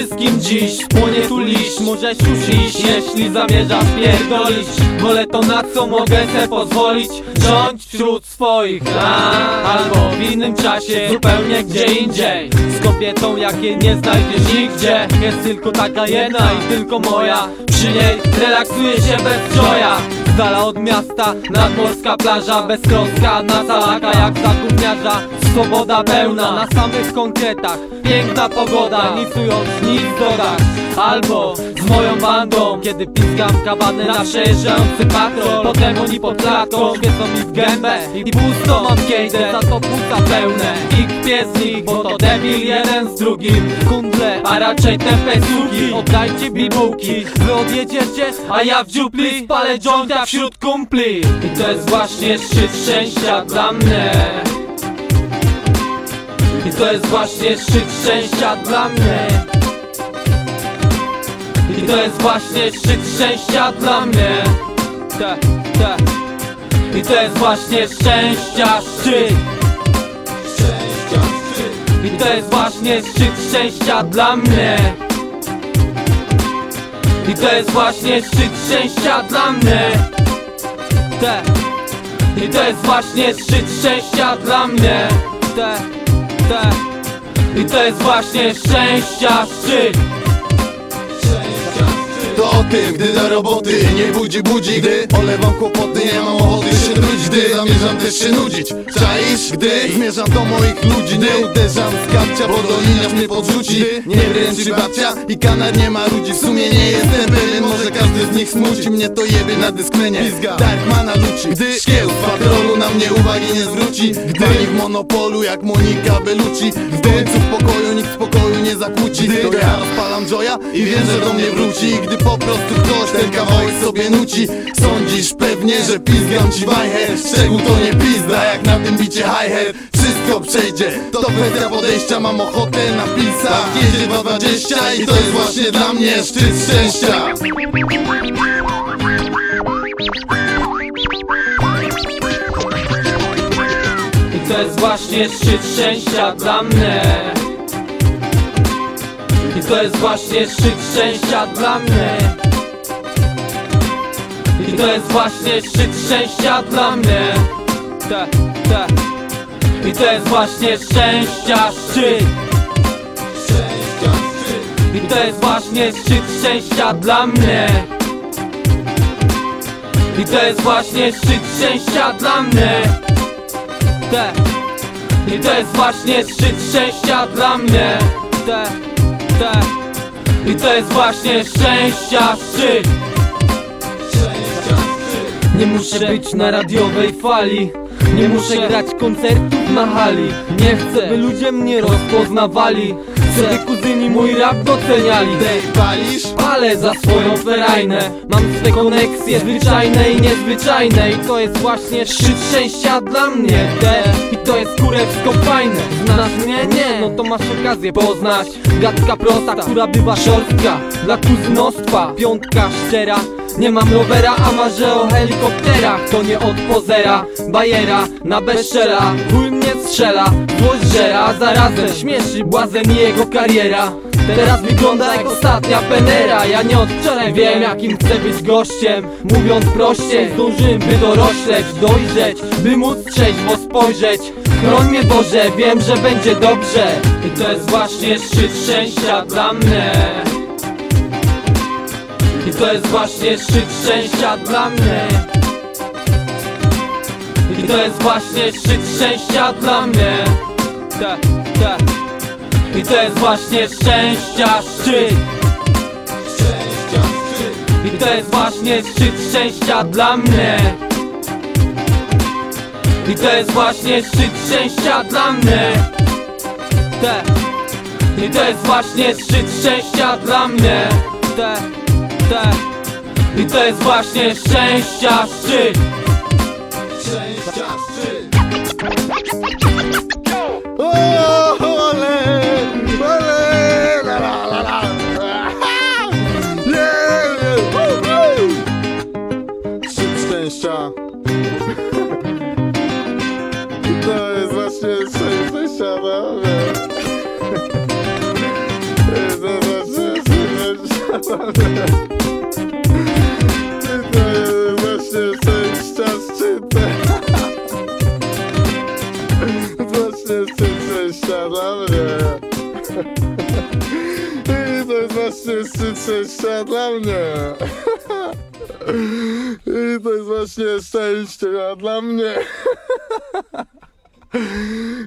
wszystkim dziś Płonie tu liść, możesz już iść Jeśli zamierzasz pierdolić. Wolę to na co mogę se pozwolić. Rządź wśród swoich A, Albo w innym czasie, zupełnie gdzie indziej. Z kobietą jakiej nie znajdziesz nigdzie. Jest tylko taka jedna i tylko moja. Przy niej relaksuję się bez joya z dala od miasta, nadmorska plaża. Beztroska, na salaka jak za Swoboda pełna, na samych konkretach Piękna pogoda, nic ując, nic dodać Albo z moją bandą Kiedy piskam kabanę na przejeżdżający patrol. Potem oni pod klatką Świecą mi w gębę I pusto mam kejdę, za to płuca pełne. I kpię z nich, bo to debil jeden z drugim. Kundle, a raczej tępe suki Oddajcie bibułki, wy odjedziecie A ja w dziupli spalę jointa wśród kumpli. I to jest właśnie szczyt szczęścia dla mnie i to jest właśnie szczyt szczęścia dla mnie. I to jest właśnie szczyt szczęścia dla mnie. I to jest właśnie szczęścia szczyt. Szczęścia szczyt. I to jest właśnie szczyt szczęścia dla mnie. I to jest właśnie szczyt szczęścia dla mnie. I to jest właśnie szczyt szczęścia dla mnie I to jest właśnie szczęścia szczyt To o tym, gdy do roboty nie budzi budzi Gdy olewam kłopoty, nie mam ochoty się trudzić Gdy zamierzam też się nudzić Czaisz? Gdy zmierzam do moich ludzi Nie uderzam z kapcia, bo doliniarz mnie podrzuci Nie wręczy babcia i kanar nie ma ludzi W sumie nie jestem każdy z nich smuci Mnie to jebie na dysklenie Darkmana luci. Gdy szkieł patrolu na mnie uwagi nie zwróci. Gdy pani w monopolu jak Monika Bellucci. W końcu w pokoju nikt spokoju nie zakłóci. To ja rozpalam joya i wiem, że do mnie wróci. Gdy po prostu ktoś ten kawałek sobie nuci. Sądzisz pewnie, że pizgam ci wajchę. Szczegół to nie pizda, jak na tym bicie hi-hat Wszystko przejdzie, to kwestia podejścia Mam ochotę na pisa Jedzie 220 i to jest właśnie dla mnie szczyt szczęścia. I to jest właśnie szczyt szczęścia dla mnie. I to jest właśnie szczyt szczęścia dla mnie. I to jest właśnie szczyt szczęścia dla mnie. Te, te I to jest właśnie szczęścia szczyt. I to jest właśnie szczyt szczęścia dla mnie. I to jest właśnie szczyt szczęścia dla mnie. Te. I to jest właśnie szczyt szczęścia dla mnie. Te, te. I to jest właśnie Szczęścia szczyt. Nie muszę być na radiowej fali nie muszę grać koncertów na hali Nie chcę, by ludzie mnie rozpoznawali. By kuzyni mój rap doceniali. Dej, palisz? Palę za swoją ferajnę. Mam swe koneksje zwyczajne i niezwyczajne. I to jest właśnie szczyt szczęścia dla mnie. Te I to jest kurewsko fajne. Znasz mnie? Nie, no to masz okazję poznać. Gadka prosta, która bywa szorstka Dla kuzynostwa, piątka szczera nie mam rowera, a marzę o helikopterach. To nie od pozera, bajera na bezczela Chuj mnie strzela, złość żera Zarazem śmieszy błazen i jego kariera. Teraz wygląda jak ostatnia penera. Ja nie od wczoraj wiem jakim chcę być gościem. Mówiąc prościej, zdążyłem by dorośleć, dojrzeć By móc trzeźwo spojrzeć. Chroń mnie Boże, wiem, że będzie dobrze. I to jest właśnie szczyt szczęścia dla mnie i to jest właśnie szczyt szczęścia dla mnie I to jest właśnie szczyt szczęścia dla mnie. I to jest właśnie szczęścia szczyt I to jest właśnie szczyt szczęścia dla mnie I to jest właśnie szczyt szczęścia dla mnie. I to jest właśnie szczyt szczęścia dla mnie. I to jest właśnie szczęścia szczyt. Szczęścia. Szczyt szczęścia. I to jest właśnie szczęścia, no, Właśnie szczęścia szczytem Właśnie szczęścia dla mnie I to jest właśnie szczyt szczęścia dla mnie. I to jest właśnie szczęście dla mnie.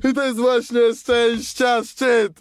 I to jest właśnie szczęścia szczyt